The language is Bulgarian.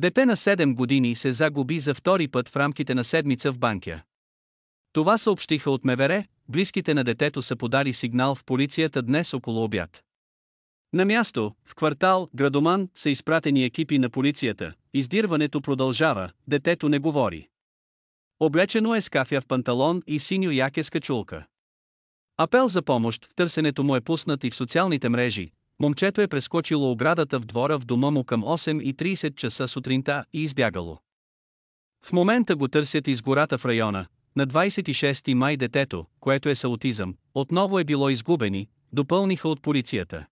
Дете на 7 години се загуби за втори път в рамките на седмица в Банкя. Това съобщиха от МВР, близките на детето са подали сигнал в полицията днес около обяд. На място, в квартал Градоман, са изпратени екипи на полицията, издирването продължава, детето не говори. Облечено е с кафя в панталон и синьо яке с качулка. Апел за помощ, търсенето му е пуснат и в социалните мрежи. Момчето е прескочило оградата в двора в дома му към 8.30 часа сутринта и избягало. В момента го търсят из гората в района. На 26 май детето, което е с аутизъм, отново е било изгубени, допълниха от полицията.